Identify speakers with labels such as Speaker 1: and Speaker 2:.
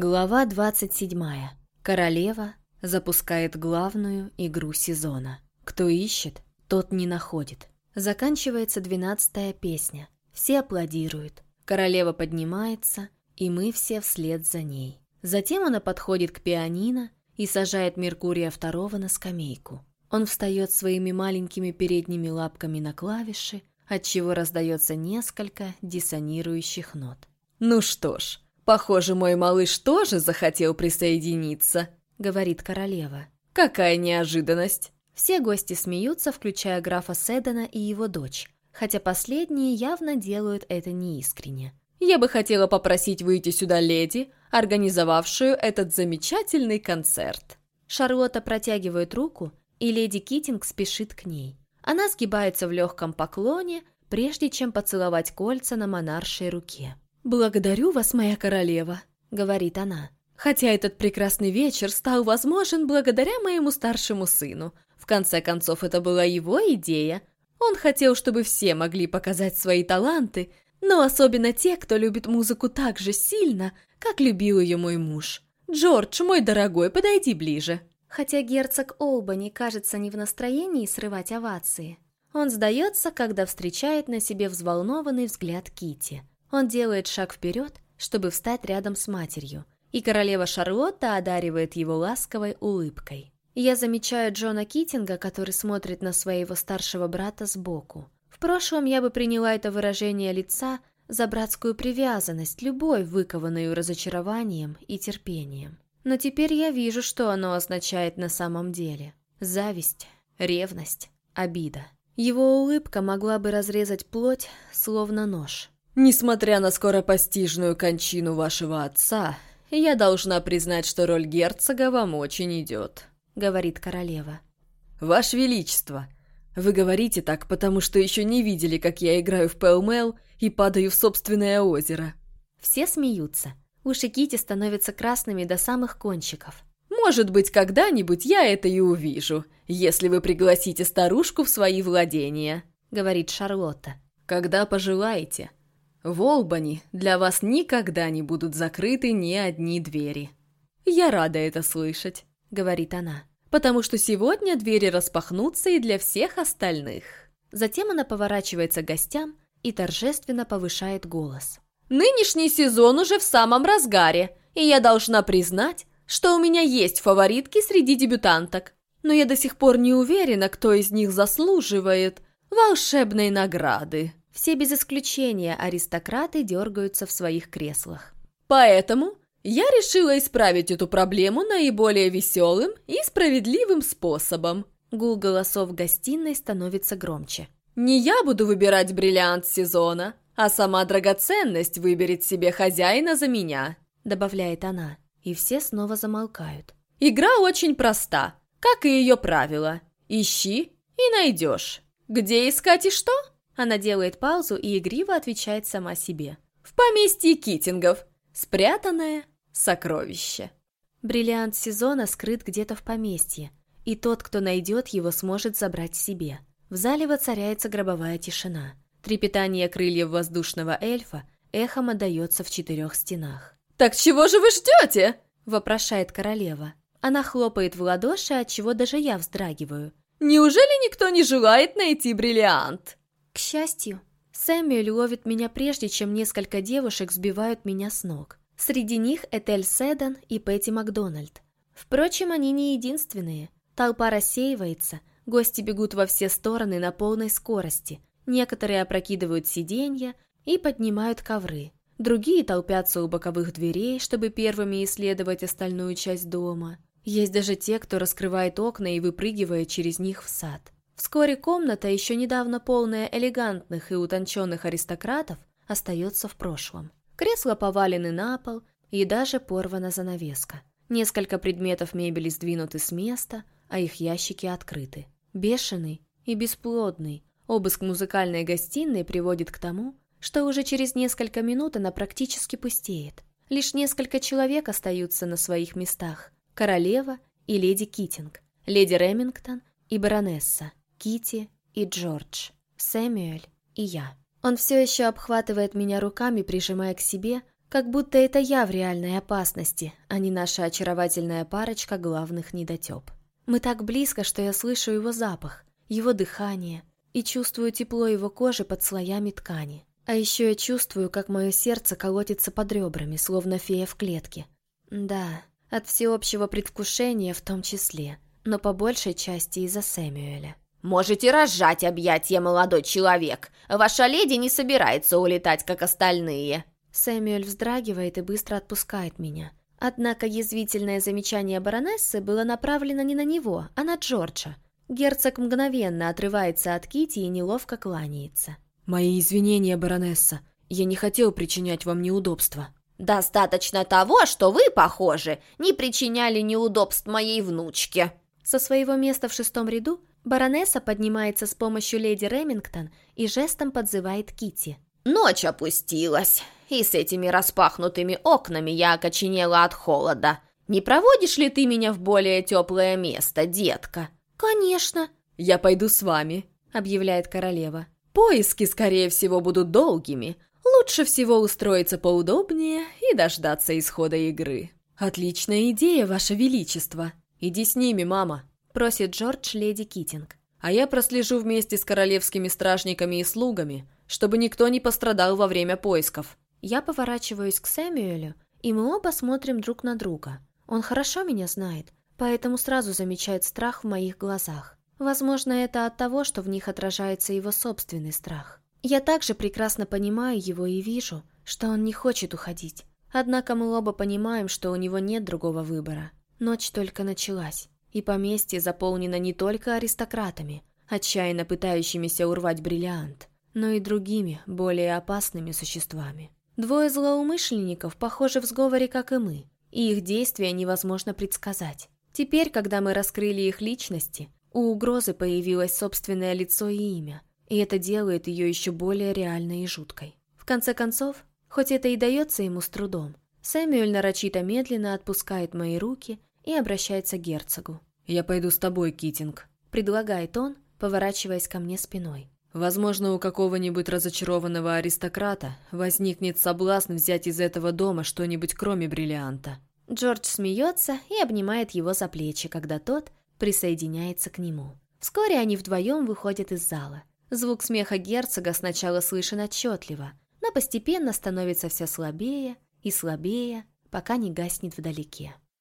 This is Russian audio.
Speaker 1: Глава 27. Королева запускает главную игру сезона. Кто ищет, тот не находит. Заканчивается двенадцатая песня. Все аплодируют. Королева поднимается, и мы все вслед за ней. Затем она подходит к пианино и сажает Меркурия второго на скамейку. Он встает своими маленькими передними лапками на клавиши, отчего раздается несколько диссонирующих нот.
Speaker 2: «Ну что ж, «Похоже, мой малыш тоже захотел присоединиться», — говорит королева. «Какая неожиданность!»
Speaker 1: Все гости смеются, включая графа Седана и его дочь, хотя последние явно делают это неискренне.
Speaker 2: «Я бы хотела попросить выйти сюда леди, организовавшую этот замечательный концерт».
Speaker 1: Шарлотта протягивает руку, и леди Китинг спешит к ней. Она сгибается в легком поклоне, прежде чем поцеловать кольца на монаршей руке.
Speaker 2: «Благодарю вас, моя королева», — говорит она. «Хотя этот прекрасный вечер стал возможен благодаря моему старшему сыну. В конце концов, это была его идея. Он хотел, чтобы все могли показать свои таланты, но особенно те, кто любит музыку так же сильно, как любил ее мой муж. Джордж, мой дорогой, подойди ближе».
Speaker 1: Хотя герцог Олбани кажется не в настроении срывать овации, он сдается, когда встречает на себе взволнованный взгляд Кити. Он делает шаг вперед, чтобы встать рядом с матерью, и королева Шарлотта одаривает его ласковой улыбкой. Я замечаю Джона Китинга, который смотрит на своего старшего брата сбоку. В прошлом я бы приняла это выражение лица за братскую привязанность, любовь, выкованную разочарованием и терпением. Но теперь я вижу, что оно означает на самом деле. Зависть, ревность, обида. Его улыбка могла бы разрезать плоть, словно нож.
Speaker 2: Несмотря на скоропостижную кончину вашего отца, я должна признать, что роль герцога вам очень идет», — говорит королева. «Ваше Величество, вы говорите так, потому что еще не видели, как я играю в пэлмэл и падаю в собственное озеро».
Speaker 1: Все смеются. Уши Кити становятся красными до самых кончиков.
Speaker 2: «Может быть, когда-нибудь я это и увижу, если вы пригласите старушку в свои владения», — говорит Шарлотта. «Когда пожелаете». В Олбани для вас никогда не будут закрыты ни одни двери. Я рада это слышать, говорит она, потому что сегодня двери распахнутся и для всех остальных.
Speaker 1: Затем она поворачивается к гостям и торжественно повышает голос.
Speaker 2: Нынешний сезон уже в самом разгаре, и я должна признать, что у меня есть фаворитки среди дебютанток. Но я до сих пор не уверена, кто из них заслуживает волшебной награды.
Speaker 1: Все без исключения аристократы дергаются в своих креслах.
Speaker 2: Поэтому я решила исправить эту проблему наиболее веселым и справедливым способом.
Speaker 1: Гул голосов в гостиной становится громче.
Speaker 2: Не я буду выбирать бриллиант сезона, а сама драгоценность выберет себе хозяина за меня, добавляет она. И все снова замолкают. Игра очень проста, как и ее правила. Ищи и найдешь. Где искать и что?
Speaker 1: Она делает паузу и игриво отвечает сама себе.
Speaker 2: «В поместье Китингов! Спрятанное сокровище!»
Speaker 1: Бриллиант сезона скрыт где-то в поместье, и тот, кто найдет его, сможет забрать себе. В зале воцаряется гробовая тишина. Трепетание крыльев воздушного эльфа эхом отдается в четырех стенах.
Speaker 2: «Так чего же вы ждете?»
Speaker 1: – вопрошает королева. Она хлопает в ладоши, от чего даже я вздрагиваю.
Speaker 2: «Неужели никто не желает найти бриллиант?»
Speaker 1: Счастью, Сэмюэль ловит меня прежде, чем несколько девушек сбивают меня с ног. Среди них Этель Седан и Пэтти Макдональд. Впрочем, они не единственные. Толпа рассеивается, гости бегут во все стороны на полной скорости. Некоторые опрокидывают сиденья и поднимают ковры. Другие толпятся у боковых дверей, чтобы первыми исследовать остальную часть дома. Есть даже те, кто раскрывает окна и выпрыгивает через них в сад. Вскоре комната, еще недавно полная элегантных и утонченных аристократов, остается в прошлом. Кресла повалены на пол, и даже порвана занавеска. Несколько предметов мебели сдвинуты с места, а их ящики открыты. Бешеный и бесплодный обыск музыкальной гостиной приводит к тому, что уже через несколько минут она практически пустеет. Лишь несколько человек остаются на своих местах. Королева и леди Китинг, леди Ремингтон и баронесса. Кити и Джордж, Сэмюэль и я. Он все еще обхватывает меня руками, прижимая к себе, Как будто это я в реальной опасности, а не наша очаровательная парочка главных недотеп. Мы так близко, что я слышу его запах, его дыхание и чувствую тепло его кожи под слоями ткани. А еще я чувствую, как мое сердце колотится под ребрами, словно фея в клетке. Да, от всеобщего предвкушения в том числе, но по большей части из-за Сэмюэля.
Speaker 2: «Можете разжать объятия, молодой человек. Ваша леди не собирается улетать, как остальные».
Speaker 1: Сэмюэль вздрагивает и быстро отпускает меня. Однако язвительное замечание баронессы было направлено не на него, а на Джорджа. Герцог мгновенно отрывается от Кити и неловко кланяется.
Speaker 3: «Мои извинения, баронесса. Я не хотел причинять вам неудобства».
Speaker 2: «Достаточно того, что вы, похоже, не причиняли неудобств моей внучке».
Speaker 1: Со своего места в шестом ряду баронесса поднимается с помощью леди Ремингтон и жестом подзывает Кити.
Speaker 2: «Ночь опустилась, и с этими распахнутыми окнами я окоченела от холода. Не проводишь ли ты меня в более теплое место, детка?»
Speaker 1: «Конечно!»
Speaker 3: «Я пойду с вами», — объявляет королева. «Поиски, скорее всего, будут долгими. Лучше всего устроиться поудобнее и дождаться исхода игры». «Отличная идея, ваше величество!» «Иди с ними, мама», — просит Джордж леди Китинг. «А я прослежу вместе с королевскими стражниками и слугами, чтобы никто не пострадал во время поисков».
Speaker 1: Я поворачиваюсь к Сэмюэлю, и мы оба смотрим друг на друга. Он хорошо меня знает, поэтому сразу замечает страх в моих глазах. Возможно, это от того, что в них отражается его собственный страх. Я также прекрасно понимаю его и вижу, что он не хочет уходить. Однако мы оба понимаем, что у него нет другого выбора. Ночь только началась, и поместье заполнено не только аристократами, отчаянно пытающимися урвать бриллиант, но и другими, более опасными существами. Двое злоумышленников похожи в сговоре, как и мы, и их действия невозможно предсказать. Теперь, когда мы раскрыли их личности, у угрозы появилось собственное лицо и имя, и это делает ее еще более реальной и жуткой. В конце концов, хоть это и дается ему с трудом, Сэмюэль нарочито медленно отпускает мои руки и обращается к герцогу.
Speaker 3: «Я пойду с тобой, Китинг», —
Speaker 1: предлагает он, поворачиваясь ко мне спиной.
Speaker 3: «Возможно, у какого-нибудь разочарованного аристократа возникнет соблазн взять из этого дома что-нибудь кроме бриллианта».
Speaker 1: Джордж смеется и обнимает его за плечи, когда тот присоединяется к нему. Вскоре они вдвоем выходят из зала. Звук смеха герцога сначала слышен отчетливо, но постепенно становится все слабее и слабее, пока не гаснет вдалеке.